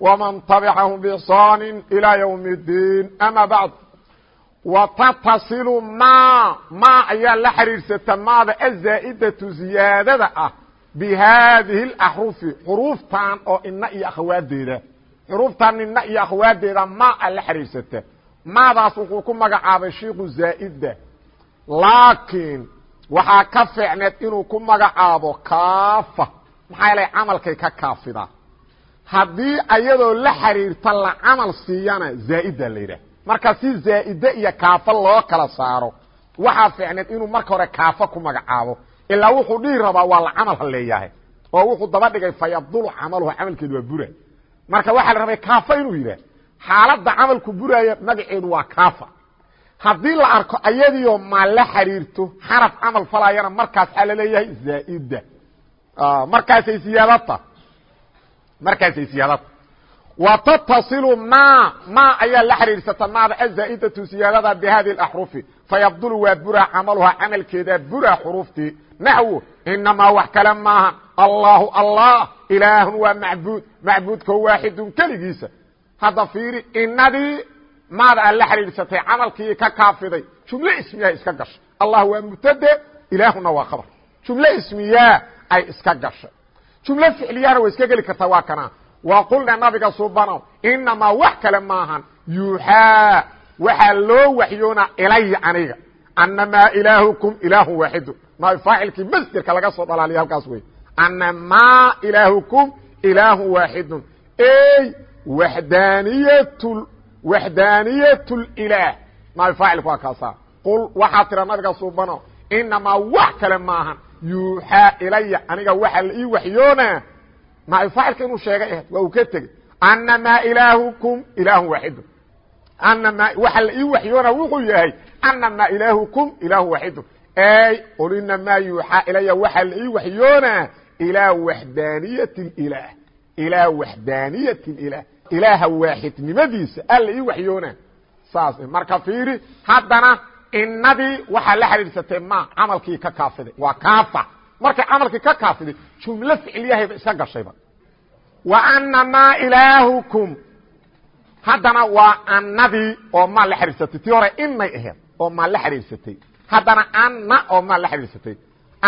ومن تبعهم بإحsaan إلى يوم الدين أmا bعd وتتصل ma ma ayaa la xiriirsata maada aزaa'daةu ziyaadada ah bhadihi الأxrufi xruuftan oo ina iyo akhawaadeeda xruuftan ina iyo akhawaadeeda ma a la xiriirsata maadaas wuxuu ku magacaabay shiku zaa'da laakiin waxaa ka fiicneed inuu ku magacaabo kaafa maxaa yeelay camalkay ka kaafida haddii ayadoo la xiriirta la camal siiyana zaa'ida la yidhaah marka si zaa'ide iyo kaafa loo kala saaro waxaa fiicneed inuu marka hore kaafa ku magacaabo. Ilaa wuxuu dhihi rabaa waa la camal haleeyahay oo wuxuu daba dhigay fayabdulu camaluhu camalkeedu waa bura marka waxaa la rabay kaafa inuu yidhaah xaaladda camalku buraaya magaceedu waa kaafa. Haddii la arko ayadiioo ma la xiriirto xaraf camal falayana markaas aa la leeyahay zaa'ida markaasay siyaadata markaasay siyaadata wa tattasilu ma ma ayaa la xiriirsata maada azaa'idatu siyaadada bihadi اaxrufi fayabdulu waa buraa camaluhaa camalkeeda buraa xuruuftii. Naxwo inamaa wax kale maaha. Allahu allah ilaahun waa macbuud. Macbuudka waaxidun keligiisa. Hadda fiiri inadii maada aad la xiriirsatay camalkii ka kaafiday jumle ismiyaa iska gashay. Allah waa mubtade ilaahuna waa khabar. Jumle ismiyaa ay iska gashay jumle ficliyahana way iska geli kartaa waa kana. Waa qulna nabiga subanow inamaa wax kale maahan yuuxaa waxaa loo waxyoonaa ilaya aniga. Anamaa ilaahukum ilaahun waaxidu maa faacilkii masderka laga soo dhalaaliya halkaas wey anamaa ilaahukum ilaahun waaxidun. Ey waxdaaniyat waxdaaniyat اlilaah maa faacilku waa kaasa qul waxaa tira nabiga subanow inamaa wax kale maahan yuuxaa ilaya aniga waxaa la ii waxyoonaa maafaacilka inuu sheegay ahed waa uu ka tegey. Anamaa ilaahukum ilaahun waaxidu anamaa waxa la ii waxyoona wuxuu yahay anamaa ilaahukum ilaahun waaxidu ey qul inamaa yuuxaa ilaya waxaa la ii waxyoonaa ilaa waxdaaniyati اlilaah ilaa waxdaaniyati اlilah ilaaha waaxidnimadiisa a la ii waxyoonaa saas marka fiiri haddana inadii waxaa la xidhiidsatay ma camalkii ka kaafiday waa kaafa. Markay camalkii ka kaafiday jumlo ficliyahayba iska gashayba. Wa anamaa ilaahukum. Haddana waa anadii oo maa la xidhiidsatay tii hore inay aheed oo maa la xidhiidsatay haddana anna oo maa la xidhiidsatay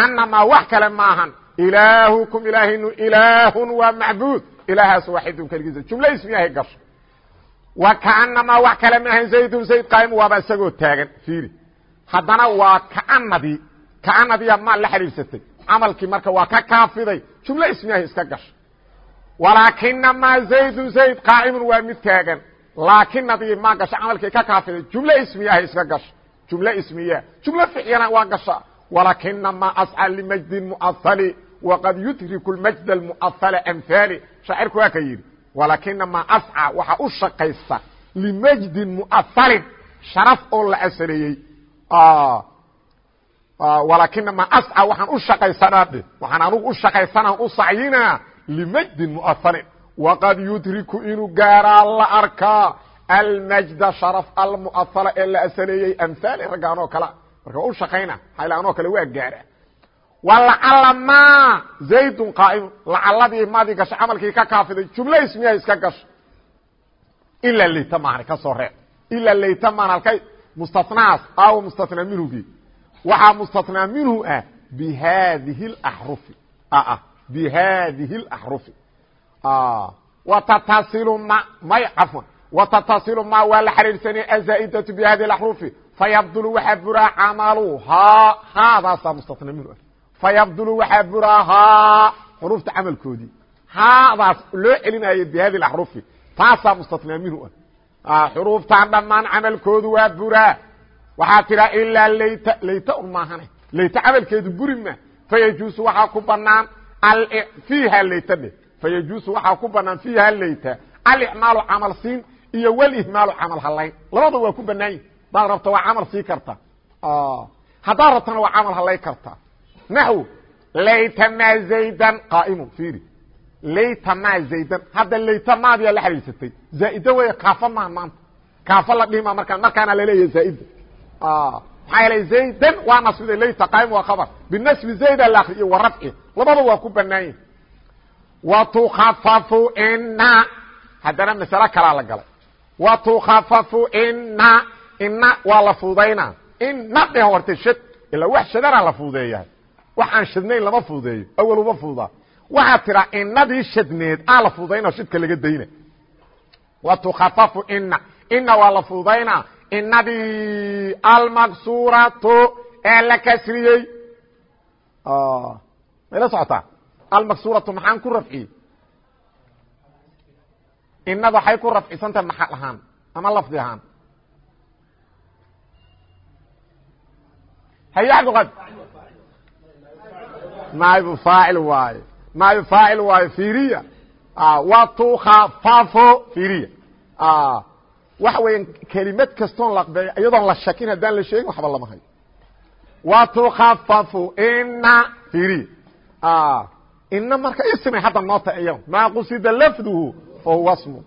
anamaa wax kale maahan ilaahukum ilaahinu ilaahun waa macbuud. Ilaahaas waaxidun keligiisa. Jumlo ismiyahay gashay wa kaanamaa wax kale maahan zaydun zayd qaaimu waaba isagoo taagan fiiri haddana waa kaanadii kaanadiya maa la xidhiidsatay camalkii marka waa ka kaafiday jumlo ismiyahay iska gashay walaakinamaa zaydun zayd qaa'imun waa mid taagan laakinadii maa gasha camalkii ka kaafiday jumlo ismiyahay iska gasha jumlo ismiya jumlo ficiyana waa gasha walakinamaa asca limajdin muahali waqad yudriku majd muahal amhaali shaacirku waa ka yidhi walakinamaa asca waxaa u shaqaysa limajdin muahalin sharaf oo la asaleeyey walakinamaa asca waxaan u shaqaysanaa dhe waxaan anugu u shaqaysanaa u sacyinaa limajdin muahalin waqad yudriku inuu gaaraa la arkaa almajda sharaf almuahala ee la asaleeyey amhaali ragga anoo kale marka u shaqayna hayla anoo kale waa gaara lacala ma zaydun qaaimu lacaladii madi gasho camalkii ka kaafiday jumlo ismiya iska gasho? Ilaa leyt maan ka soo reec ilaa leyt maan halkay. Mustanaaas aaw mustanaa minhugii waxaa mustanaa minhu ah bihaadihi arufi bihaadihi axrufi watatasilu ma may cafwan. Watatasilu ma waa la xariirsanay azaa'idatu bihadii axrufi fayabdulu waxaa buraa camaluhaa haadaasa mustana minhu. ah fayabdulu waxaa buraa haa xurufta camalkoodii haadaas loo celinayo bihadi اaxrufi taasaa mustatnaa minhu ah xuruuftan dhammaan camalkoodu waa buraa waxaa tiraa ilaa layta layta un maahane layta camalkeedu buri ma fayajuusu waxaa ku banaan fiiha layta dhe fayajuusu waxaa ku banaan fiiha layta alicmaalu camal siin iyo walihmaalu camal halayn labada waa ku banaan yihi hadaad waa camal sii karta haddaad rabtana waa camal halay karta naxw layta ma zaydan qaaimun fiiri layta ma zaydan hadda layta maadiyaa la xariirsatay zaaida wey kaafa maha maanta kaafa la dhihima markaa markaana la leeyahay zaaida maxaa yeelay zaydan waa nasbida layta qaaimu waa khabar binasbi zayda la akriyo wa rafci labada waa ku banaan yihi wa tukhafafu ina haddana masalo kalaa la galay wa tukhafafu ina ina waa la fudayna ina dheh horta shad ilaa wax shadana la fududeeyahay wax aan shadnayn lama fududeeyo awal uma fududaa waxaa tiraa inadii shadneed aa la fududayna shidka laga dayna. Wa tukhafafu ina ina waa la fududayna inadii almaksuratu ee la kasriyey. Mayla socotaa? Almaksuratu maxaan ku rafciyey? Inada waxay ku rafcisantahay maxal ahaan ama lafdi ahaan. Haye cabdiqad naaibu faacil waaye naaibu faacil waaye firiya wa tukhafafo firiya waxa weya kelimad kastoon laqbeeyo iyadoon la shakin haddaan la sheegin waxba lama hayo wa tukhafafu ina firiya ina marka ismay hadda noota iya maa qusida lafduhu fahuwa smu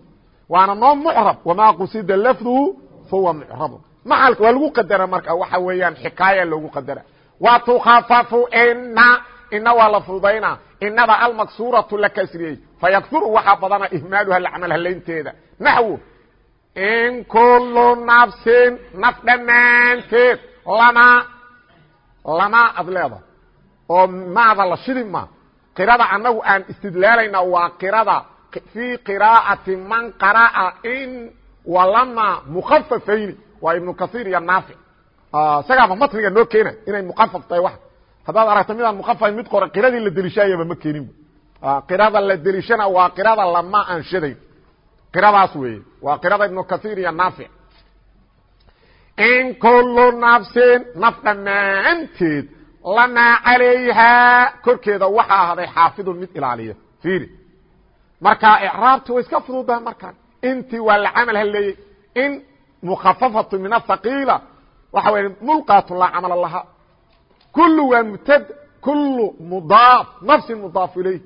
waana noo mucrab wamaa qusida lafduhu fahuwa mucrabu maxalka waa lagu qadara marka waxa weeyaan xikaaya loogu qadara wa tukhafafu ina ina waa la fududayna inada almaksuratu la kasriyey fayakuru waxaa badana ihmaaluha lacmal halaynteeda. Naxwu in kulu nafsin naf dhammaanteed lama lama ad leeda oo maada la shidi ma. Qirada anagu aan istidlaalayna waa qirada fii qiraa'ati man qara'a in walama mukafafayni waa ibnu kaiir iyo naafic isagaaba matniga noo keena inay muqafaf tahay wa haddaad aragto midaan muqafaf mid qora qiradii la delishaayaba ma keeninba. Qirada la delishana waa qirada lama aanshadayn qiradaas weeye waa qirada ibnu kaiir iyo naafic in kulu nafsin naf dhammaanteed lamaa calayhaa korkeeda waxaa ahaday xaafidun mid ilaaliya. Fiiri. Marka icraabti way iska fududaha markaan. Intii waa la camal haleeyey in mukafafatu min ahaqiila waxa weya mulqaatu laa camala laha kulu waa mubtad kulu mudaaf nafsin mudaaf ilayh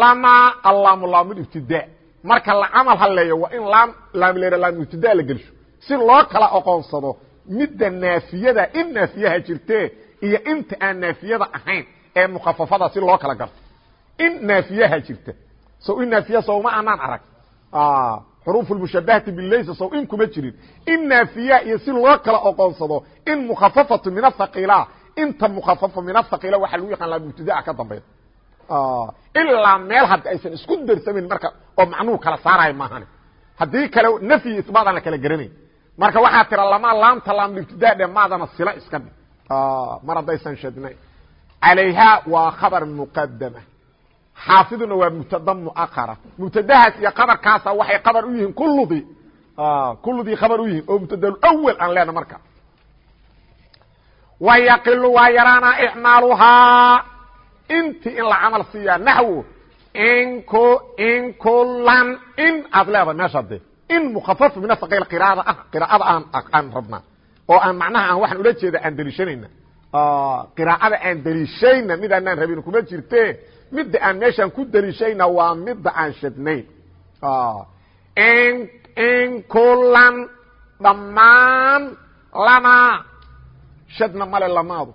lama allaamu laamulibtidaa marka la camal haleeyo waa in laam laamleera laamulibtidaa la gelsho si loo kala oqoonsado midda naafiyada in naafiyaha jirtee iyo inta aan naafiyada ahayn ee mukafafada si loo kala garto in naafiyaha jirta so in naafiya sowma anaan arag xuruuf mushabahati bilaysa sow in kuma jirin in naafiya iyo si loo kala oqoonsado in mukhafafatu min ahaqiila inta mukhafafa min ahaqiila waxaa lagu yaqaan mubtadaa ka dambeyd ilaa meel haddi aysan isku darsamin marka oo macnuhu kala saarayo maahane haddii kale nafyi isbaadaan la kala garanayn. Marka waxaa tira lama laamta laam ibtidaa dhe maadana sila iska dhig. Mar haddaysan shadnayn calayha waa khabar muqadama xaafiduna waa mubtada muakara mubtadahaas iyo kabarkaasa waxay kabar u yihiin kuludii kuludii khabar u yihiin oo mubtadawal aan leena marka wa yaqilu waa yaraanaa icmaaluhaa intii in la camal siiyaa naxwo inku in kulan in aad leedahay meesha de in mukafaf min asaqiil qiraada ah qiraa'ada aan aan rabnaa oo aan macnaha aan waxaan ula jeeda aan deliishanayna qiraa'ada aan deliishayna mid aanaan rabin kuma jirte midda aan meeshaan ku deliishayna waa midda aan shadnayn in in kulan dhammaan lama shadna male lamaadu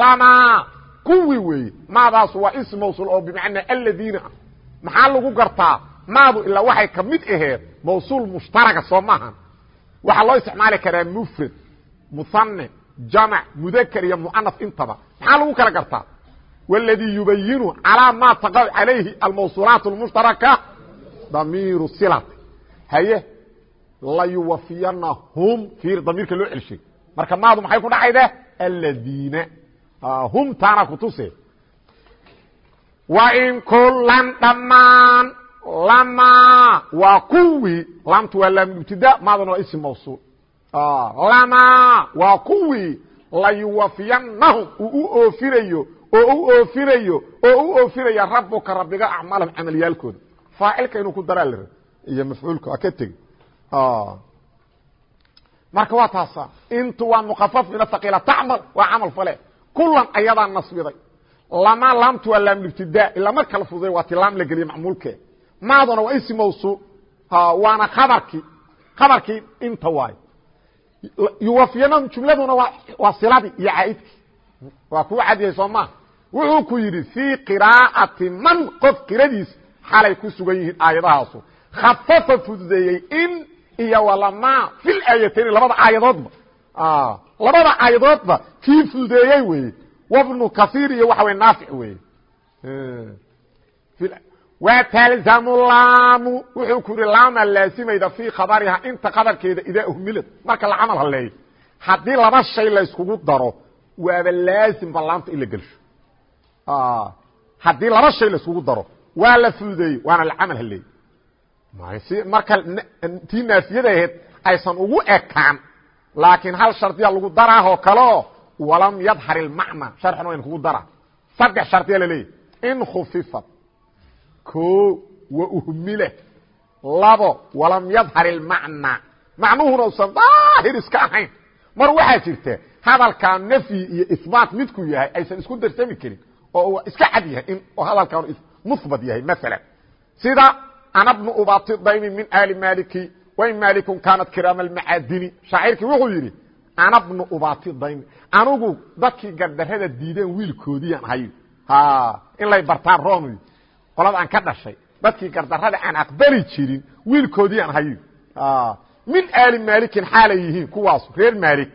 lama kuwii weeye maadaas waa ism mawsul oo bimacnaa aladiina ah maxaa lagu gartaa maadu ilaa waxay ka mid aheed mawsuul mushtaraga soo maahan waxaa loo isticmaali karaa mufrad muhane jamac mudakr iyo muanaf intaba maxaa lagu kala gartaa wاladii yubayinu calىa ma taqac calayhi almawsuulaat اlmushtaraka damiiru silati haye layuwafiyanahum ir damiirka loo celshay marka maadu maxay ku dhacayde? Aladiina hum taana kutuse wain kulan dhammaan lama waa kuwii laamtu waa laamibtida maaduna waa ism mawsuul. Lama waa kuwii layuwafiyanahum uu u oofinayo oo u oofinayo oo u oofinaya rabuka rabbiga acmaalahum camalyaalkooda faacilka inuu ku daraa la iyo mafcuulka waa ka tegi marka waa taasa intu waa mukafaf min ahaqiila tacmal waa camal fale. Kulan ayadaa nasbiday. Lama laamtu waa laamlibtidaa ila marka la fududay waa ti laam la geliye macmuulkeed maaduna waa isi mawsuul waana kabarkii kabarkii inta waayo yuwafiyana jumladuna waa siladii iyo caaidkii waa kuu cadyahay soo maa wuxuu ku yidhi fii qiraa'ati man qof qiradiis xalay ku sugan yihiin aayadahaasu. Khafafa fududeeyey in iyo walama. Fil aayatayni labada aayadoodba. Labada aayadoodba kii fududeeyey weye wabnu kaiir iyo waxa wey. Naafic weye wa talzamu laamu. Wuxuu ku yihi laama laasimayda fii khabariha inta qadarkeeda idaa uhmilad marka la camal haleeyo haddii laba shay layskugu daro waaba laazimba laamta in gelsho. Haddii laba shay layskugu daro waa la fududeeyey waana la camal haleeyey marka tii naafiyada ahayd aysan ugu ekaan laakiin hal shardiya lagu daraahoo kaleo walam yadhar ilmacna sharxuna wayn kugu dara saddex shardiya laleeyahy in khufifat o wa uhmile labo walam yadhar ilmacna macnuhuna usan daahir iska ahayn. Mar waxaa jirta hadalkaa nafyi iyo ihbaat midku yahay aysan isku darsami karin oo iska cad yahay in hadalkan muhbat yahay maalan sida ana bnu ubati daymi min ali maliki wain malikun kaanat kiraama almacaadini shaacirkii wuxuu yidhi ana bnu ubati daymi anigu dadkii gardarada diideen wiilkoodiiaan ahay in lay bartaan rom qolada aan ka dhashay dadkii gardarada aan aqbali jirin wiilkoodiiaan ahay min aali malikin xaalay yihiin kuwaas reer malik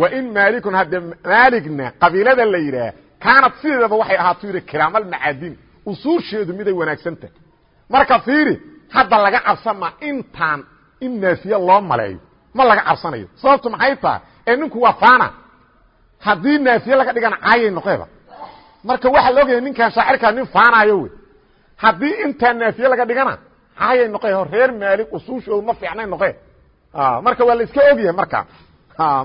wain malikun hadde maaligna qabiilada la yidhaah kaanad sideedaba waxay ahaato yidhi kiraamalmacaadini usuusheedu miday wanaagsantah marka fiiri hadda laga cabsama intaan in naafiye loo maleeyo. Ma laga cabsanayo. Sababtu maxay tahay? Ee ninku waa fana haddii naafiye laga dhigana caayay noqeeba marka waxaa la ogaya ninkan shaacirkaa nin faanayo wey. Haddii intaan naafiye laga dhigana caayay noqe reer maalig usuushoodu ma fiicnay noqe marka waa la iska ogyahay marka.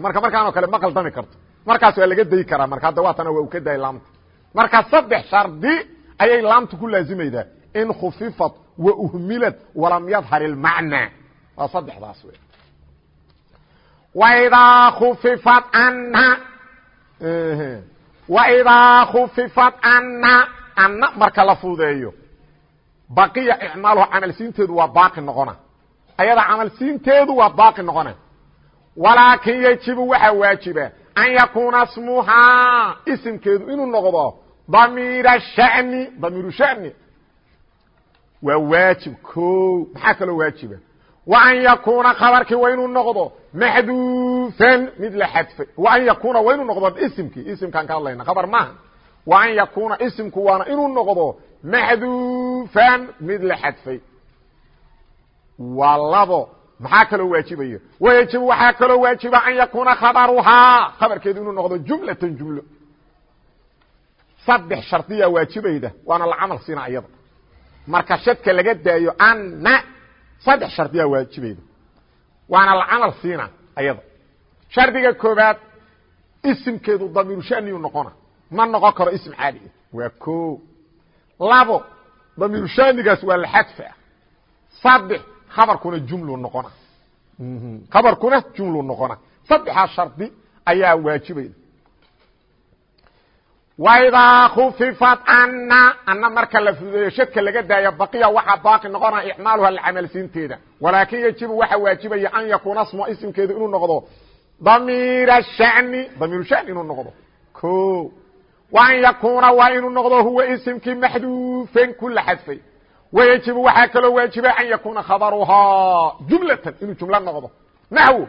Marka markaanoo kale ma qaldami karto. Markaas waa laga dayi karaa marka. Hadda waatana waa u ka daayay laamta. Marka saddex shardi ayay laamta ku laazimaydaa in khufifat wa uhmilad walam yadhar ilmacna waa saddexdaas wey waidaa khufifat anna waidaa khufifat anna anna marka la fududeeyo baqiya icmaaluha camalsiinteedu waa baaqi noqona. Ayada camalsiinteedu waa baaqi noqona. Walaakin yajibu waxaa waajiba an yakuuna smuhaa isimkeedu inuu noqdo damiira shani damiiru shani waa waajib o maxaa kaloo waajiba wa an yakuuna khabarkii waa inuu noqdo maxduufan mid la xadfay. Wa an yakuuna waa inuu noqdo isimkii. Isimkaan ka hadlayna khabar maaha wa an yakuuna isimku waana inuu noqdo maxduufan mid la xadfay. Waa labo. Maxaa kaloo waajibaya wayajibu waxaa kaloo waajiba an yakuuna khabaruhaa. Khabarkeedu inuu noqdo jumlatan jumlo. Saddex shardiyaa waajibayda. Waana la camal siina iyada marka shadka laga daayo anna saddex shardiyaa waajibayda waana la camal siina ayada. Shardiga koobaad isimkeedu damiiru shaniyu noqona. Ma noqon karo ism caadi ah. Waa o labo damiiru shanigaas waa la xadfa saddex khabarkuna jumlu noqona. Khabarkuna jumlu noqona. Saddexaa shardi ayaa waajibayda waidaa khufifat anna anna marka la fududeeyo shadka laga daayo baqiya waxaa baaqi noqonaya icmaaluha lacamalsiinteeda walaakin yajibu waxaa waajibaya an yakuuna smo isimkeedu inuu noqdo damiira shani damiiru shani inuu noqdo. O wa an yakuuna waa inuu noqdo huwa isimkii maxduufan ku la xadfay wayajibu waxaa kaloo waajiba an yakuuna khabaruhaa jumlatan inuu jumlo noqdo. Naxwo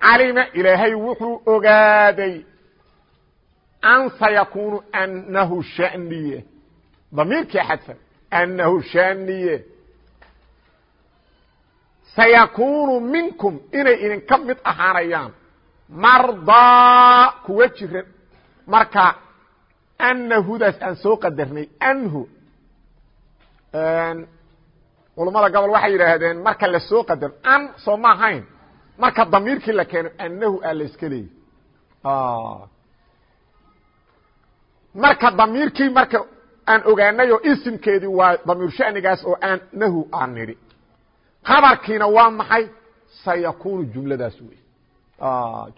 calima ilaahay wuxuu ogaaday an sayakunu anahu shaniye damiirkii xadfan anahu shaniye sayakunu minkum inay idinka mid ahaanayaan mardaa kuwa jiran marka anahudaas aan soo qadarnay anhu culammada gobol waxay yidhaahdeen marka la soo qadaro an soo marka damiirkii la keeno anahu aa la iska marka damiirkii marka aan ogaanayo isimkeedii waa damiir shanigaas oo aan nahu aan nidhi. Khabarkiina waa maxay? Sayakunu jumladaas wey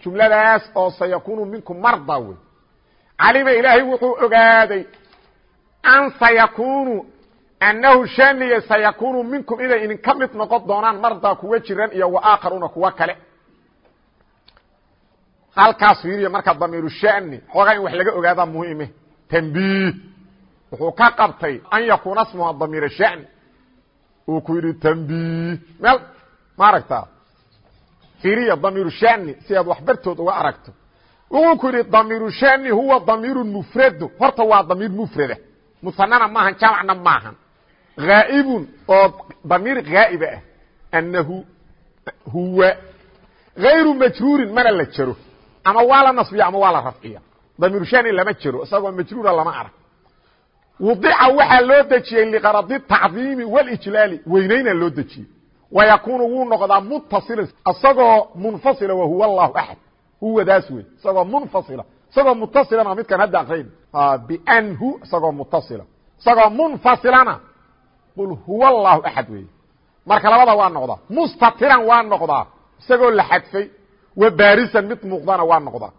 jumladaas oo sayakunu minkum marda wey calima ilaahay wuxuu ogaaday an sayakunu annahu shaniya sayakunu minkum inay idinka mid noqon doonaan mardaa kuwa jiran iyo wa aakharuuna kuwa kale. Halkaas fiiriya marka damiiru shani xoogaa in wax laga ogaadaa muhime tanbiih wuxuu ka qabtay an yakuuna smuha damiira shani uu ku yidhi tanbiih meel ma aragtaa fiiriya damiiru shani si aad wax bartood uga aragto. Wuxuu ku yidhi damiiru shani huwa damiiru mufradu horta waa damiir mufrada musanana maahan jamacna maahan. Haa'ibun oo damiir haa'iba ah. Annahu huwa. Hayru majruurin mana la jaro. Ama waa la nasbiya ama waa la rafciya damiiru shani lama jaro isagoo majruura lama arag. Wadica waxaa loo dejiyey liqaradi tacdiimi walijlaali weynayna loo dejiyey. Wayakunu wuu noqdaa mutasila isagoo munfasila wahuwa allahu axad huwadaas wey isagoo munfasila isagoo mutasilana midkan hadda akrayn bianhu isagoo mutasila isagoo munfasilana qul huwa allahu axad wey marka labada waa noqdaa mustatiran waa noqdaa isagoo la xadfay wa baarisan mid muuqdana waa noqdaa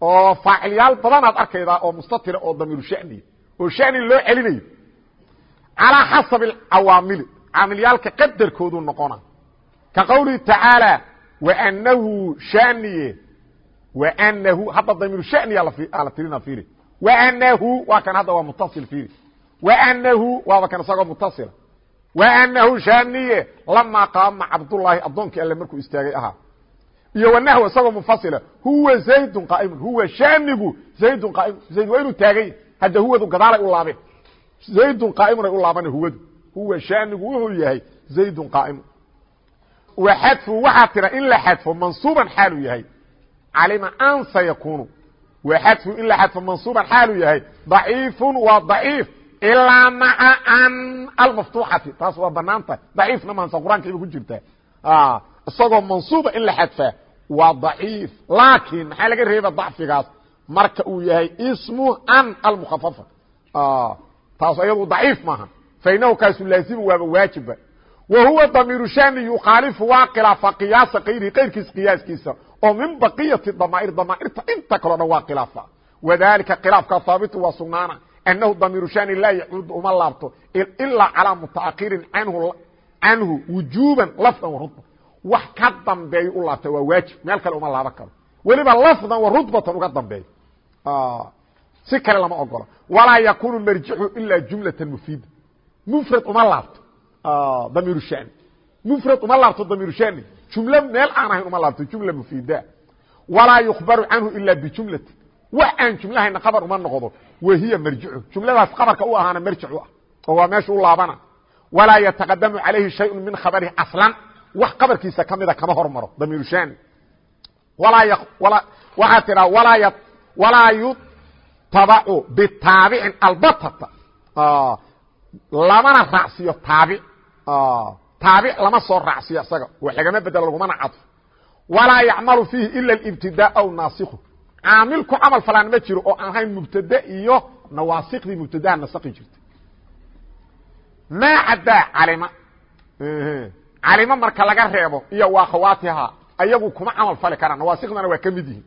oo faacilyaal badanaad arkaydaa oo mustatira oo damiiru shaniya oo shani loo celinayo. Calىa xasabi cawaamili caamilyaalka qadarkoodu noqona. Ka qowlihi tacaalى wanahu shaniye wanahu hadda damiiru shaniya la tirina iri wanahu waa kan hadda waa mutasil iri wanahu waaba kan isagoo mutasila wanahu shaniye lamaa qaama cabdullaahi addoonkii alle markuu istaagay ahaa iyo wanahw isagoo munfasila huwa zaydun qaaimun huwa shanigu zaydun qaaimun zayd waa inuu taagay hadda huwadu gadaalay u laabeen. Zaydun qaaimunay u laabana huwadu. Huwa shanigu wuxuu yahay zaydun qaaimun. Wa xadfu waxaa tira in la xadfo mansuuban xaaluu yahay. Calima an sayakunu wa xadfu in la xadfo mansuuban xaaluu yahay. Daciifun waa daciif ilaa maca an almaftuuxati. Taas waa bannaan tahay daciifna maansa qur'aankayba ku jirtaa isagoo mansuuba in la xadfaa waa daciif. Laakiin maxaa laga reeba dacfigaas? Marka uu yahay ismu an almukhafafa taas ayadu daciif maaha. Fainahu kaasu laazimu waaba waajiba. Wa huwa damiiru shani yukhaalifu waa khilaafa qiyaasa kayrihi kayrkiis qiyaaskiisa. Oo min baqiyati damaa'ir damaairta inta kaleo dhan waa khilaafa. Wadalika khilaafka haabitu waa sugnaana annahu damiiru shani laa yacuudu uma laabto ilaa calaa mutaakirin canhu wujuban lafdan warudba wax ka dambeeyo u laabta waa waajib. Meel kale uma laaban karo. Weliba lafdan wa rudbatan uga dambeeyo. Si kale lama ogola. Walaa yakunu marjixu ilaa jumlata mufiida. Mufrad uma laabto. Damiiru shani. Mufrad uma laabto damiiru shani. Jumlo meel aan ahayn uma laabto jumla mufiida. Walaa yukbaru canhu ila bijumlati wax aan jumlahayna qabar uma noqdo wahiya marjicu jumladaas qabarka u ahaana marjic u ah. Oo waa meesha u laabana walaa yataqadamu calayhi shayun min khabarihi aslan. Wax qabarkiisa kamida kama hormaro. Damiiru shani waxaa tiraa walaa yutabacu bitaabicin albatata lamana raacsiyo taabic taabic lama soo raacsiyo isaga wax lagama bedelo lagumana cadfo. Walaa yacmalu fiihi ila اibtidaa aw naasiku caamil ku camal falaan ma jiro oo aan ahayn mubtade iyo nawaasikdii mubtadaha nasaqi jirta maa caddaa calima calimo marka laga reebo iyo waa khawaatiha ayagu kuma camal fali karaan nawaasikdana waa ka mid yihiin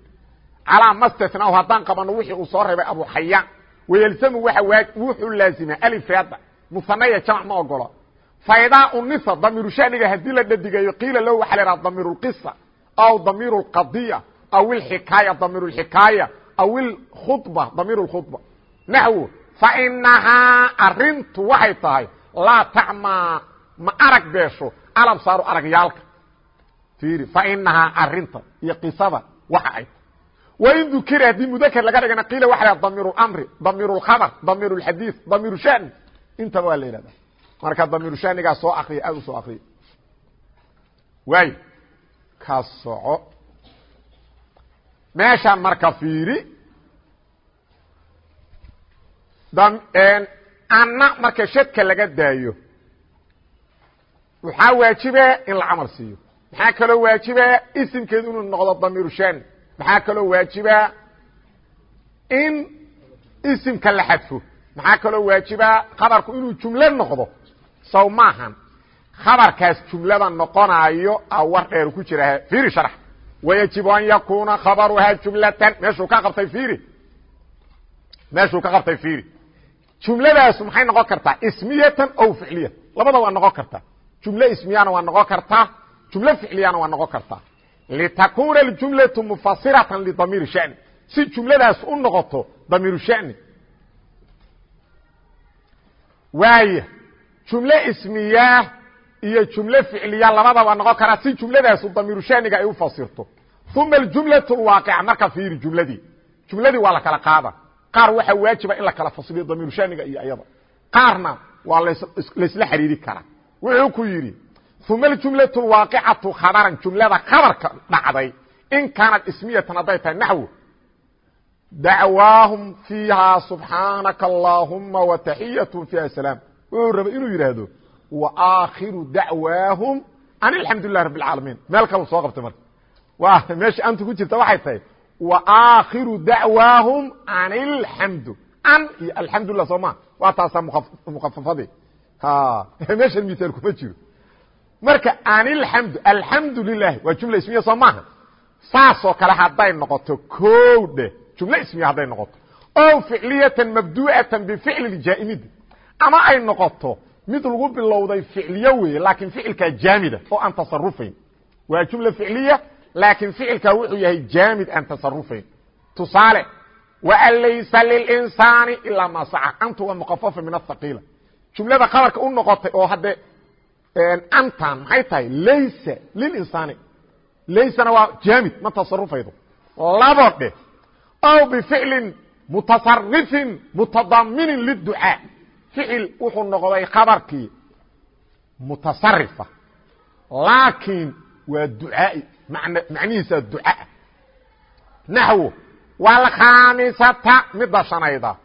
calaa mastasnaahu haddaan qabano wixii uu soo reebay abu xayaan wayelsamu waa wuxuu laazima alifraada musanaya jamc ma ogolo faidaa unisa damiiru shaniga haddii la dhadigeeyo qiila lahu waxa la haha damiir اlqisa aw damiir اlqadiya aw ilxikaaya damiir اlxikaaya aw ilkhudba damiir اlkhudba naxwo fainahaa arintu waxay tahay laa tacmaa ma arag beesho alabsaaru aragyaalka fiiri fa inahaa arinta iyo qisada waxa ay. Wain dukira haddii mudakr laga dhigana qiila waxa laha damiru mri damiru khabr damiru xadiid damiru shani. Intaba waa la yidhahda. Marka damiru shanigaa soo akriya aad u soo akriya waayo ka soco. Meeshaan marka fiiri anna marka shadka laga daayo waxaa waajiba in la camal siiyo. Maxaa kaloo waajiba isimkeedu inuu noqdo damiiru maxaa kaloo waajiba in isimka la xadfo? Maxaa kaloo waajiba qabarku inuu jumlo noqdo? Saw maahan khabarkaas jumlada noqonaayo a war dheer ku jira. Fiiri sharx wayajibu an yakuuna khabaruhaa jumlatan. Meeshuu ka qabtay fiiri? Meeshuu ka qabtay fiiri jumladaasu maxay noqon kartaa ismiyatan ow ficliya labada waa noqon kartaa jumle ismiyana waa noqon kartaa jumle ficliyana waa noqon kartaa litakuna اjumlaةu mufasiratan lidamiiri shani si jumladaas u noqoto damiiru shani waaya jumle ismiya iyo jumle ficliya labadaba noqon karaa si jumladaasu damiiru shaniga ay u fasirto uma اjumlaة اwaaqica marka fiiri jumladii jumladii waa la kala qaada qaar waxaa waajiba in la kala fasiliyo damiirshaaniga iyo ayada qaarna waa laysla xiriiri karaa wuxuu ku yidhi uma aljumlau lwaaqicatu khabaran jumlada khabarka dhacday in kaanad ismiyatan hadday tahay naxwo dacwaahum fiihaa subxaanaka allaahuma wataxiyatm fiiha salaam. Wuxuu rabay inuu yidhaahdo waakhiru dacwaahum an alxamdu lilah rabi اlcaalamiin meel kaluu soo qabtay marka. Meesha antu ku jirta waxay tahay waakhiru dacwaahum an ilxamdu an iyo alxamdulilah soo ma waa taasaa mukafafadii meeshan misaal kuma jiro marka an ilxamdu alxamdu lilahi waa jumla ismiya soo maaha saasoo kale hadday noqoto ko dheh jumle ismiya hadday noqoto o ficliyatan mabdu'atan bificli jaa'imidi ama ay noqoto mid lagu bilowday ficliyo weeye laakiin ficilkaa jaamida oo aan tasarufayn waa jumla ficliya laakiin ficilkaa wuxuu yahay jaamid aan tasarufayn tusaale waan laysa lilinsaani ilaa maa saca antu waa mukafafa min athaqiila jumlada qabarka u noqotay oo hadde antan maxay tahay? Laysa lilinsaani laysana waa jaamid ma tasarufaydo labo dheh ow bificlin mutasarifin mutadaminin liducaa ficil wuxuu noqday khabarkii mutasarifa laakiin waa ducaai man macnihiisaa ducaa naxwo wlkhamisata midda shanayda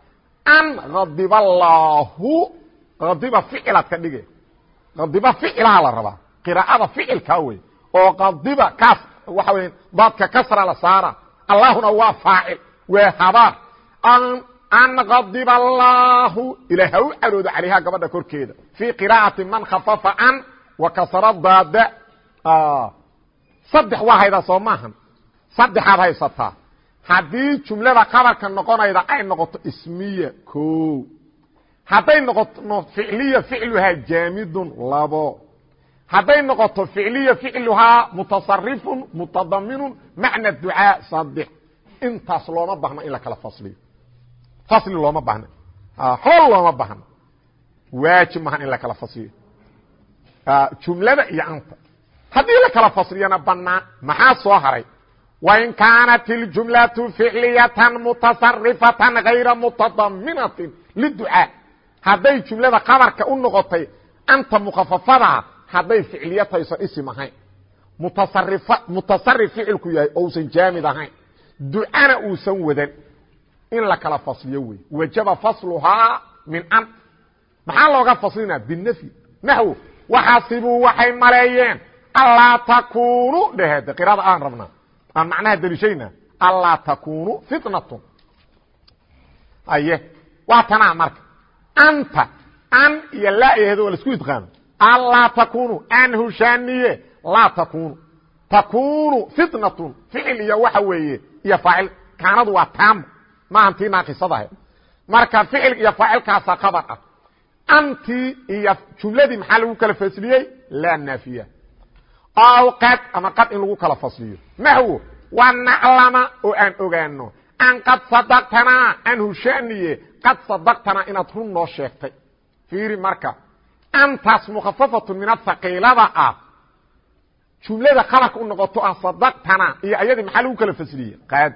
an adib allaahu adiba ficilaad ka dhige adiba ficilaha la rabaa. Qiraa'ada ficilkaa wey oo qadiba kaas waxa weya dadka kasra la saara. Allahuna waa faacil waa habaar. An qadiba allaahu ilaah ha u caroodo calayha gabadha korkeeda. Fii qiraa'ati man khafafa an wa kasra daada saddex waa haydaa soo maahan saddexaad haysataa haddii jumlada qabarka noqonayda ay noqoto ismiya o hadday noqoto ficliya ficluhaa jaamidun labo. Hadday noqoto ficliya ficluhaa mutasarifun mutadaminun macna ducaa saddex. Intaas looma bahno in la kala fasliyo. Fasli looma bahna xool looma bahno waajib mahan in la kala fasliyo. Jumlada iyo anta haddii la kala fasriyana banaan maxaa soo haray? Wain kaanat اljumlaةu ficliyatan mutasarifatan hayra mutadaminatin liducaa hadday jumlada qabarka u noqotay anta mukhafafadaa hadday ficliyataysan isim ahayn. Mutasarif ficilku yahay ousan jaamid ahayn. Ducana uusan wadan. In la kala fasliyo wey wajaba fasluhaa min an. Maxaa looga faslinaa binafyi. Naxwo waxaasibuu waxay maleeyeen allaa takunu dhehede qirada aan rabnaa aan macnaha deliishayna. Allaa takunu fitnatun. Aye waa tanaa marka. Anta an iyo laa ehedo waa la isku idqaamo allaa takunu an hushaaniye laa takunu. Takunu fitnatun ficil iyo waxa weeye iyo faacil. Kaanadu waa taamo maahan tii naaqisadaha marka ficil iyo faacilkaasaa khabar ah. Antii iyo jumladii maxaa lagu kala fasliyey? Laa naafiya aw qad ama qad in lagu kala fasliyo. Maxwo waa naclama oo aan ogaano an qad sadaqtanaa an hushaaniye qad sadaqtanaa inaad run noo sheegtay. Fiiri marka antaas mukhafafatun min athaqiilada ah. Jumlada khabarka u noqoto ah sadaqtanaa iyo ayadii maxaa lagu kala fasliye qad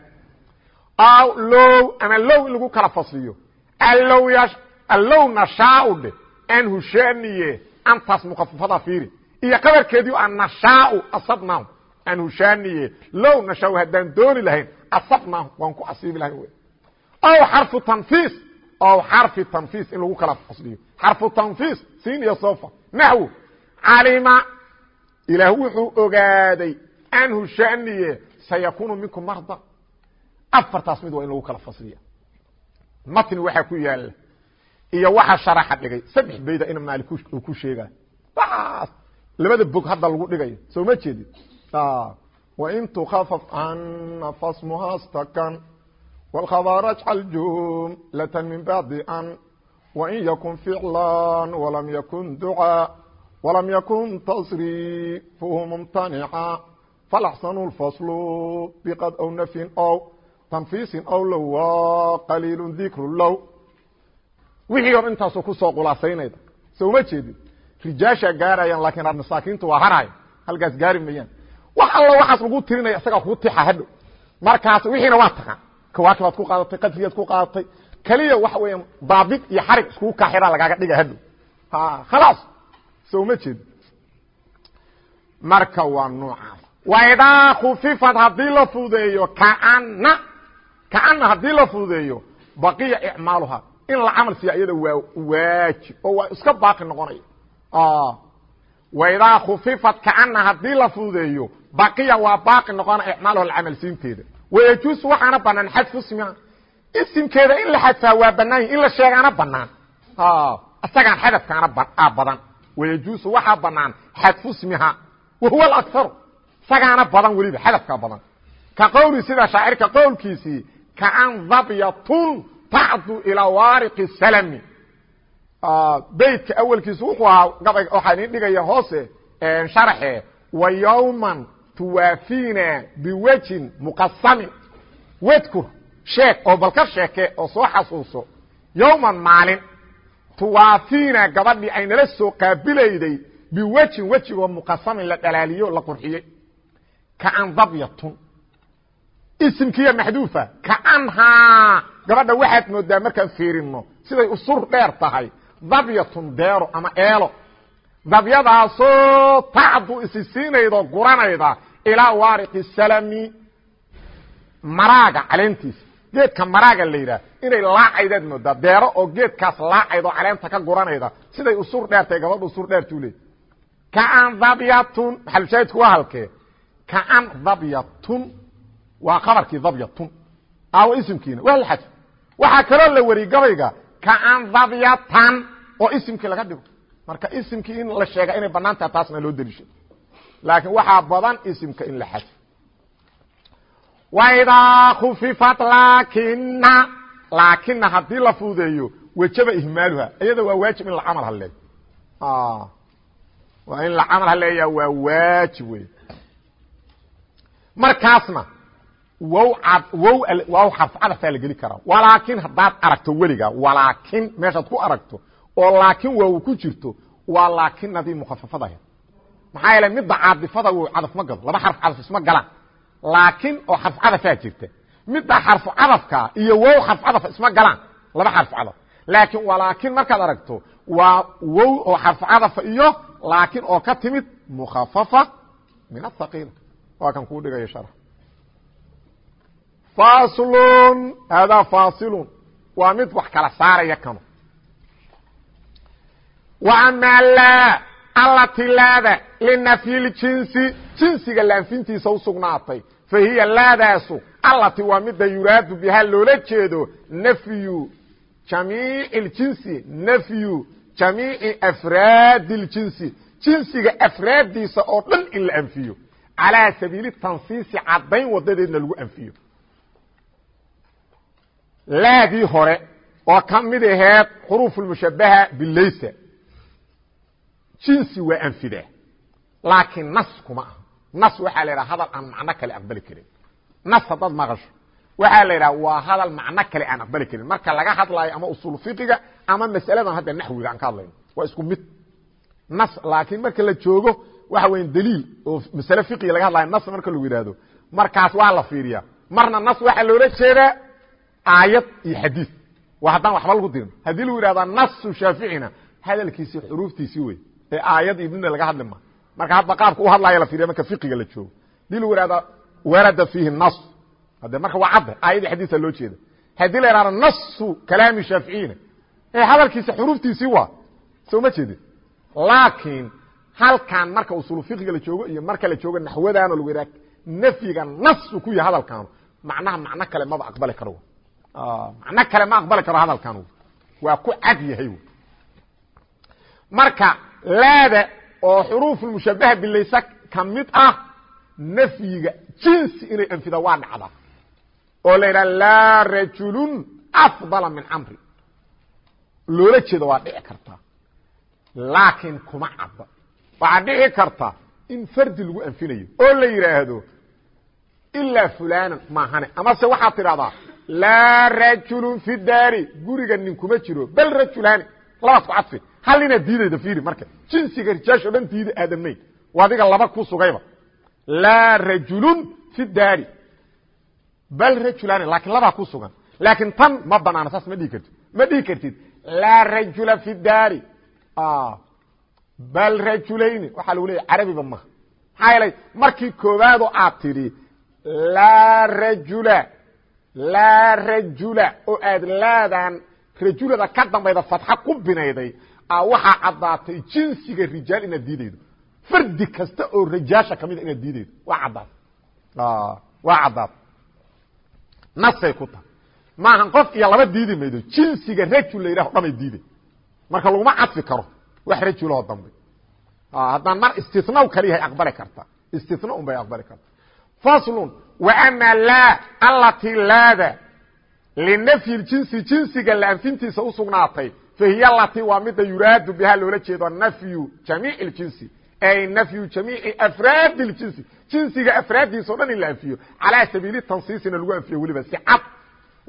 aw low ama low in lagu kala fasliyo. Allow nashaau dhe an hushaaniye antaas mukhafafada fiiri iyo qabarkeedii an nashaau asabnahu an hushaaniye low nashaau haddaan dooni lahayn asabnahu waan ku asiibi lahayn wy ow xarfu tanfiis. Ow xarfi tanfiis in lagu kala fasliyo xarfu tanfiis siin iyo sofa naxwo calima. Ilaah wuxuu ogaaday an hushaaniye sayakunu minkum marda. Afartaas mid waa in lagu kala fasliya matni waxaa ku yaalla iyo waxa sharaxa dhigay. Saddex bayda ina maali ku sheegay labada bog hadda lagu dhigayo soo ma jeedid wain tukafaf cana fasmuha stakan wاlkhabr ajcal jumlata min bacdi an wain yakun ficlan walam yakun ducaa walam yakun tasrifuhu mumtanica falaxsanu lfaslu biqad aw nafyin ow tanfiisin ow lowa qaliilu dikru low wixii hor intaasu ku soo khulaasaynayda soo ma jeedid rijaashaa gaarayaan laakiin masaakiintu waa haraya halkaas gaari mayaan. Wax allo waxaas lagu tirinaya isagaa kuu tixa hadhow. Markaas wixiina waa taqaan kawaakibaad ku qaadatay qadrigaad ku qaadatay. Keliya waxa weya daabid iyo xarig iskugu kaaxiraa lagaaga dhiga hadhow. Khalaas. Soo ma jeedid marka waa noocaas. Waidaa khufifad haddii la fududeeyo kaana kaana haddii la fududeeyo baqiya icmaaluha. In la camal siiya iyada waa waajib oo waa iska baaqi noqonaya waidaa khufifat kaana haddii la fududeeyo baqiya waa baaqi noqona icmaaluha camal siinteeda wayajuusu waxaana banaan xadfu ismiha isimkeeda in la xadfaa waa banaan in la sheegaana banaan isagaan xadafkaana badan wayajuusu waxaa banaan xadfu ismiha wahuwa alakharu isagaana badan weliba xadafkaa badan ka qowli sida shaacirka qowlkiisii kaan dhabyatun tacdu ilaa waariqi salami beytka awelkiisu wuxuu ahaa gabay waxaa idin dhigaya hoose sharaxe wa yowman tuwaafina biwejin muqasamin wedkur sheeg oo balka sheeke oo soo xasuuso yowman maalin tuwaafina gabadhii ay nala soo qaabilayday biwejin wejigoo muqasamin la dhalaaliyo la qurxiyey kaan dabyatun isimkiiya maxduufa kaanhaa gabadha waxaad moodaa markaan fiirino siday usur dheer tahay dabyatun deero ama eelo. Dabyadaasoo tacdu isi siinaydo guranayda ilaa waariqi salami maraaga caleentiisa geedka maraaga la yidhaah inay laacaydaad moodaa deero oo geedkaas laacaydo caleenta ka guranayda siday usur dheer tahay gabadha usur dheertuu leey kaan dabyatun maxalushaahidku waa halkee kaan dabyatun waa qabarkii dabyatun aawo isimkiina waa xadf waxaa kaloo la wari gabayga kaan dabyatan oo isimkii laga dhigo. Marka isimkii in la sheega inay banaan taha taasna loo deliishay. Laakiin waxaa badan isimka in la xadf waidaa khufifat laakina laakina haddii la fududeeyo wajaba ihmaaluha iyada waa waajib in la camal haleeyo waa in la camal haleeya waa waajib wey markaasna wow wow wow xarf cadafaa la geli karaa. Walaakin haddaad aragto weligaa walaakin meeshaad ku aragto oo laakin waaw ku jirto waa laakinadii mukafafada ahayd. Maxaa yeele midda caadifada wow cadaf ma galo laba xarf cadaf isma galaan. Laakin oo xarf cadafaa jirta. Midda xarfu cadafka iyo wow xarf cadafa isma galaan laba xarf cadaf laakiin walaakin markaad aragto waa wow oo xarf cadafa iyo laakin oo ka timid mukhafafa min athaqiila waa kan kuu dhigaya shar faslun haadaa faasilun. Waa mid wax kala saaraya kano wa amaa laa allati laada linafyi ljinsi jinsiga laanfintiisa usugnaatay fa hiya laadaasu allati waa mida yuraadu bihaa loola jeedo nafyu jamiici ljinsi nafyu jamiici afraadi ljinsi jinsiga afraaddiisa oo dhan in la anfiyo. Calaa sabiili tansiisi caddayn wadadeedna lagu anfiyo. Laadii hore oo ka mid aheed xuruufulmushabaha bilaysa jinsi waa anfidaa laakiin nas kuma aha. Nas waxaa la yidhaha hadal aan macno kale aqbali karin. Nas haddaad maqasho waxaa la yidhaha waa hadal macno kale aan aqbali karin. Marka laga hadlaayo ama usul fiqiga ama masaladan hadda naxwiga aan ka hadlayno waa isku mid. Nas laakiin marka la joogo waxa weya daliil oo masale fiqiga laga hadlayo nas marka lagu yidhaahdo markaas waa la fiiriyaa. Marna nas waxaa loola jeedaa aayad iyo xadiid waa haddaan waxba lagu dirin. Haddii lagu yihahda nasu shaaficina hadalkiisi xuruuftiisii wey ee aayad iyo midna laga hadli ma. Marka hadda qaabka u hadlaya la fiiriya marka fiqiga la joogo. Lagu yihahda warada fiihi nas hade marka waa cadda aayad iyo xadiisa loo jeeda haddii la yihahdo nasu kalaami shaaficiyina ee hadalkiisa xuruuftiisii waa. Soo ma jeedin. Laakiin halkan marka usul fiqiga la joogo iyo marka la joogo naxwadaano lagu yihah nafyiga nasu ku yahay hadalkaanu macnaha macno kale maba aqbali karo. Macno kale ma aqbali karo hadalkan waa ku cad yahay. Marka laada oo xuruufulmushabaha bilaysa ka mid ah nafyiga jinsi inay anfida waa dhacda oo la yidhaha laa rajulun afdala min camri loola jeeda waa dhici kartaa laakiin kuma cadda. Waxaa dhici karta in fardi lagu anfinayo oo la yidhaahdo ilaa fulanan maahane. Amase waxaad tidhahdaa laa rajulun fi daari. Guriga nin kuma jiro bal rajulaani labaad ku cadfi hal inaad diidayda fiiri marka jinsiga rijaasho dhan diida aadamayn waa adiga laba ku sugayba. Laa rajulun fi daari. Bal rajulaani laakiin labaa ku sugan. Laakiin tan ma banaana saas ma dhihi kartid. Ma dhihi kartid. Laa rajula fi daari. Bal rajulayni waxaa lagu leeya carabiba maha maxaa yeelay markii koowaadoo aad tidhi laa rajula laa rajula oo aad laadan rajulada ka dambayda fatxa ku binayday waxaa caddaatay jinsiga rijaal inaad diidaydo. Fardi kasta oo rajaasha kamida inaad diidaydo waa caddaat waa caddaat nasay ku tahay. Maahan qof iyo laba diidi maydo jinsiga rajul la yidhaho dhamay diiday marka laguma cadfi karo wax rajuloo dambe. Haddaan mar istinaw kaliyahay aqbali karta. Istina un bay aqbali karta. Faslun waama laa allatii laada linafyi jinsi jinsiga la anfintiisa usugnaatay fahiy alatii waa mida yuraadu biha loola jeedo nafyu jamiic اjinsi ay nafyu jamiici afraadi اjinsi jinsiga afraaddiisa o dhan in la anfiyo. Calaa sabiili tansiisina lagu anfiyo weliba si cad.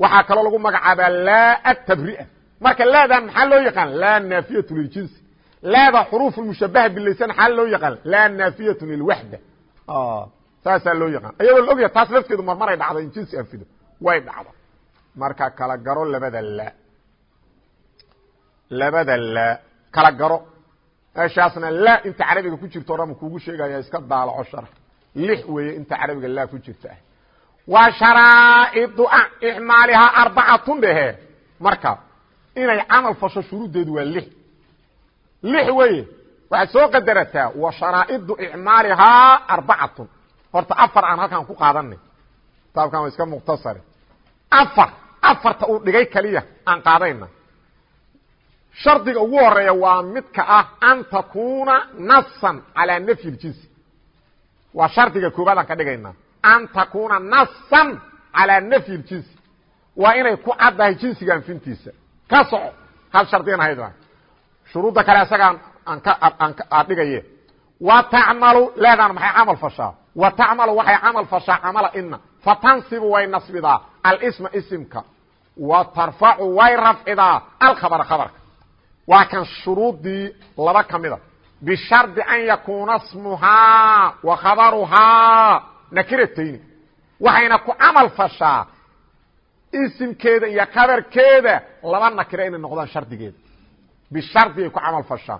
Waxaa kaloo lagu magacaabaa laa atabria marka laadan maxaa loo yaqaan? Laa naafiyatu liljinsi laada xuruuf mushabaha bilaysan maxaa loo yaqaan? Laa naafiyatu lilwaxda saasaa loo yaqaan. Ayadoo la ogya taas lafteedu marmaray dhacdo in jinsi anfido way dhacdo marka kala garo labada laa labada laa kala garo. Meeshaasna laa inta carabiga ku jirto o dhan kuugu sheegaya iska daalaco sharax lix weeye inta carabiga laa ku jirta. Ah wa sharaa'idu icmaalihaa arbacatun dhehe. Marka inay camal fasho shuruuddeedu waa lix. Lix weye waxaad soo qadarataa wa sharaa'idu icmaalihaa arbacatun. Horta afar aan halkaan ku qaadanay. Kitaabkan waa iska mukhtasare afar afarta uu dhigay keliya aan qaadayna shardiga ugu horreeya waa midka ah an takuuna nasan calaa nafyi اljinsi waa shardiga koobaad aan ka dhigaynaa. An takuuna nasan calaa nafyi اljinsi waa inay ku caddahay jinsiga anfintiisa ka soco. Hal shardigan ahayd shuruudda kale isagaan aan dhigaye wa tacmalu leedaan maxay camal fashaa? Wa tacmalu waxay camal fashaa camala ina fatansibu way nasbidaa. Alsma isimka. Wa tarfacu way rafcidaa. Alkhabra khabarka waa kan shuruudii laba ka mida bishardi an yakuuna smuhaa wa khabaruhaa nakiratayni waxayna ku camal fashaa isimkeeda iyo khabarkeeda laba nakira inay noqdaan shardigeeda. Bishardi ay ku camal fashaa.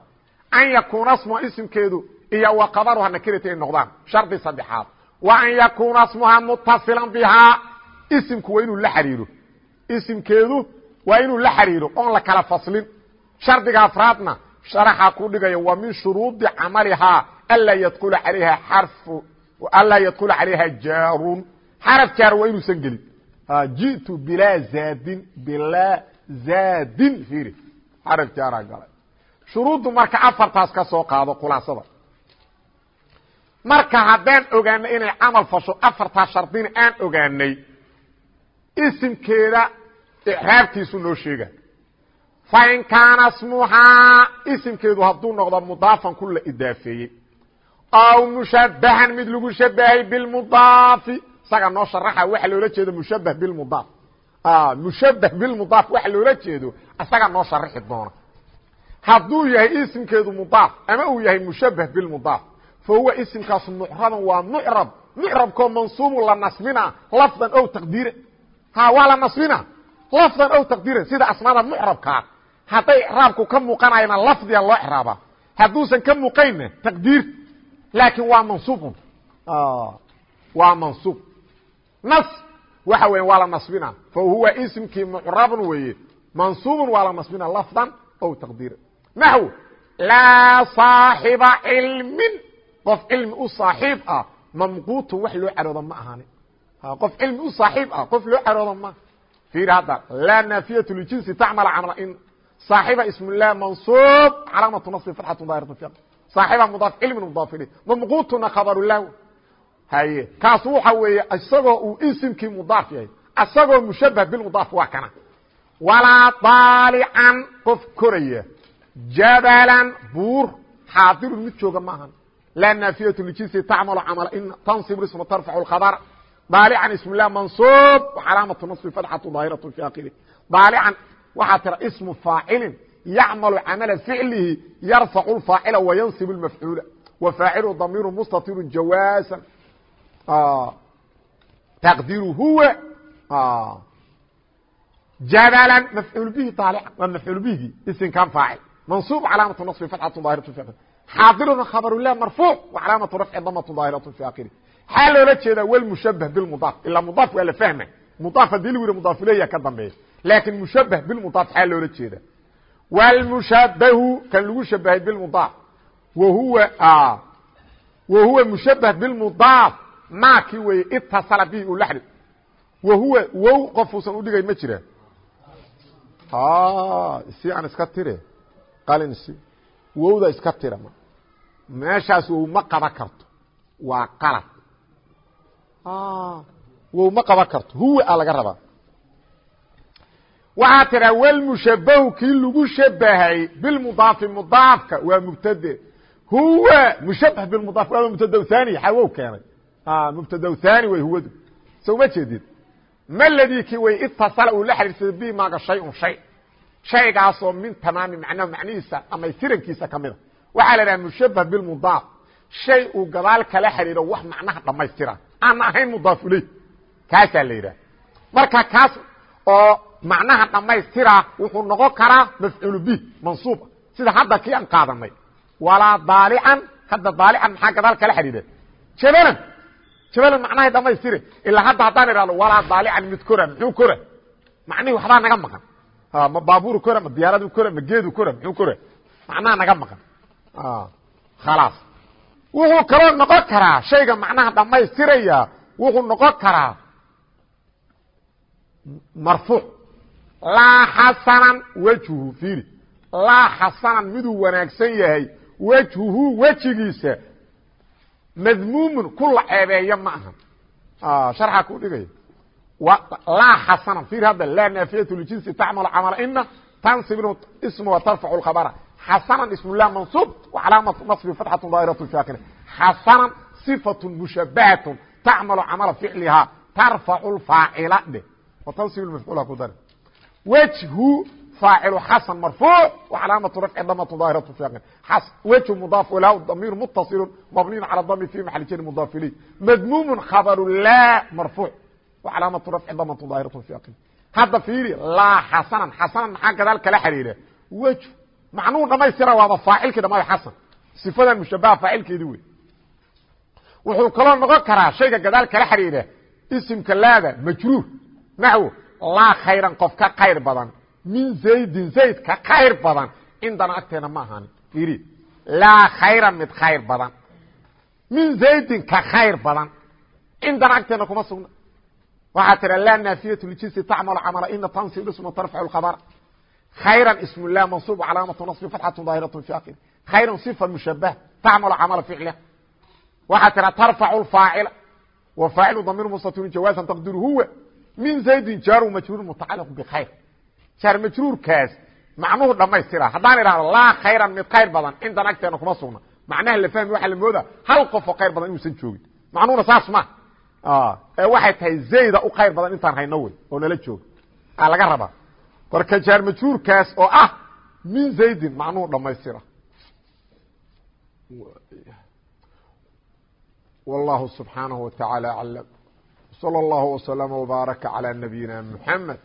An yakuuna smuha isimkeedu iyo wa khabaruhaa nakirata ay noqdaan shardi saddexaad. Wa an yakuuna smuhaa mutasilan bihaa isimku waa inuu la xariiro isimkeedu waa inuu la xariiro oon la kala faslin shardiga afraadna sharaxa ku dhigaya wa min shuruudi camalihaa anlaa yadkula alayha xarfu anlaa yadkula calayha jaarun. Xaraf jaar waa inuusan gelin. Ji'tu bilaa zaadin bilaa zaadin fiiri. Xaraf jaaraa galay. Shuruuddu marka afartaas ka soo qaado khulaasada. Marka haddaan ogaano inay camal fasho afartaas shardina aan ogaanay isimkeeda icraabtiisu noo sheega fain kaana smuhaa isimkeedu hadduu noqdo mudaafan ku la idaafeeyey aw mushabahan mid lagu shabahay bilmudaafi isaga noo sharaxa waxa loola jeedo mushabah bilmudaaf mushabah bilmudaaf waxa loola jeedo isaga noo sharaxi doona hadduu yahay isimkeedu mudaaf ama uu yahay mushabah bilmudaaf fa huwa isimkaas mucraban waa mucrab mucrabkoo mansuubu la nasbina lafdan ow taqdiira ha waa la nasbina lafdan ow taqdiiran sida asmaada mucrabkaa hadday icraabku ka muuqanayana lafdiga loo icraaba hadduusan ka muuqaynna taqdiir laakiin waa mansuubun waa mansuub. Nas waxa weya waa la nasbina. Fa huwa isimkii mucrabun weeye mansuubun waa la nasbina lafdan ow taqdiiran naxw laa saaxiba cilmin. Qof cilmi u saaxiib ah mamquutun wax loo caroodo ma ahani qof cilmi u saaxiib ah qof loo caroodo ma. Fiir hadda laa naafiyatu ljinsi tacmala camla in صاaxiba ism الlah maنصوب calaamaة نصb فaتxaة ظاahiraة في saaxiba mudaaf cilmin mudaaf ilay mamquutuna khabarulah haye kaas waxa weeye isagoo uu isimkii mudaaf yahay isagoo mushabah bilmudaaf waa kana walaa daalican qof koraya jabalan buur xaadirun mid jooga maahan laa naafiyatu lijinsi tacmalu camala in tansib isma tarfacu khabara daalican ism lah mansuub calaamatu naصbi fatxatu daahiratu fi akhiri daalican waxaa tira ismu faacilin yacmalu camala ficlihi yarfacu faacila wayansib mafcuula wafaacilu damiiru mustatiru jawaasan. Taqdiru huwa jabalan mafcuul bihi daalican waa mafcuul bihigi isimkan faacil. Mansuub calaamatu naصbi fatxatu daahiratu fi akhiri xaadiruna khabarulah marfuuc wa calaamatu rafci damatu daahiratu fi akhiri xaa loola jeedaa wlmushabah bimudaaf ilaa mudaaf waa la fahma mudaaf haddii lagu yidhi mudaaf ilayya ka dambeeya laakiin mushabah bilmudaaf xaa loola jeeda wlmushabahu kan lagu shabahay bilmudaaf wahuwa wa huwa mushabah bilmudaaf maakii weeye itasala bihi u laxri wa huwa wow qofuusan udhigay ma jira si aan iska tire qalin si wowda iska tira meeshaas wow ma qaba karto waa qalad wow ma qaban karto huwa a laga rabaa waxaa tiraa wlmushabahu kii lagu shabahay bilmudaafi mudaafka waa mubtade. Huwa mushabah bimudaaf waaba mubtada thani. Xawow keenay. Mubtada thani way huwadu. So ma jeedid ma ladii kii way itasala uu la xiriirsaday bi maaga shayun shay. Shaygaasoo min tamaami macnaha macnihiisa dhamaystirankiisa ka mida. Waxaa la idhaha mushabah bilmudaaf. Shay uu gadaal kala xiriiro wax macnaha dhamaystira aan ahayn mudaaf iley kaasaa la yidhaha. Marka kaas oo macnaha dhammaystira wuxuu noqon karaa mafcuul bih mansuuba sida hadda kii aan qaadanay. Walaa daalican hadda daalican maxaa gadaal kala xidhiidha jabalan. Jabalan macnahay dhamaystire ilaa hadda haddaan idhahdo walaa daalican mid kora muxuu kora macnihii waxbaa naga maqan. Ma baabuuru kora ma diyaaradu kora ma geedu kora muxuu kora macnaha naga maqan. Khalaas. Wuxuu kaloo noqon karaa shayga macnaha dhammaystiraya wuxuu noqon karaa marfuuc laa xasanan wejhu fiiri. Laa xasanan miduu wanaagsan yahay wejhuhu wejigiisa madmuumun ku la ceebeeyo ma aha. Ah, Sharxaa ku dhigaya laa xasanan fiir hadda laa naafiyatu ljinsi tacmalu camala ina tansib inuu ism wa tarfacu lkhabara xasanan ismu lah mansuub wacalaama nasbi fatxatu daahiratu shaakira xasanan صifatu mushabahatun tacmalu camala ficlihaa tarfacu lfaacila dheh wa tansib mafcuula ku dar wejhu faacil xasan marfuuc wcalaamatu rafci damatu daahiratu fi wejhu mudaaf la damiir muttasilu mabniyn cala dami fi maxali jari mudaaf iley madmuumun khabaru laa marfuuc wcalaamatu rafci damatu daahiratu fi aqil hadda fiiri laa xasanan xasanan maxaa gadaal kala xiriira wejhu macnuhu dhamaystira waaba faacilkii dhamaayo xasan sifadan mushabaha faacilkeedii wey wuxuu kaloo noqon karaa shayga gadaal kala xiriira isimka laada majruur naxwo laa khayran qof ka khayr badan. Min zaydin zayd ka khayr badan. Cindana agteena ma ahaanin iri laa khayran mid khayr badan. Min zaydin ka khayr badan. Cindana agteena kuma sugna. Waxaa tira laa naafiyatu ljinsi tacmalu camala ina tansib isma tarfacu khabara khayran ism lah mansuub calaamatu naصbi fatxatu daahiratu fi akhiri khayran صifa mushabah tacmalu camala ficliha waxaa tira tarfacu faacila. Wa faacilu damiir mustatirun jawaasan taqdiru huwa min zaydin jaaru majruur mutacalaq bikhayr jaar majruurkaas macnuhu dhammaystira. Haddaan idhahdo laa khayran mid khayr badan cindan agteena kuma sugna. Macnaha la fahmi waxaa la mooda hal qof oo khayr badan inuusan joogin. Macnuhuna saas ma. Ah, ee waxay tahay zayda u khayr badan intaan hayno wey oo nala jooga a laga rabaa. Marka jaar majruurkaas oo ah min zaydin macnuhu dhammaystira. Wallahu subxaanahu watacaala aclam صلى الله وسلم وبارك على نبينا محمد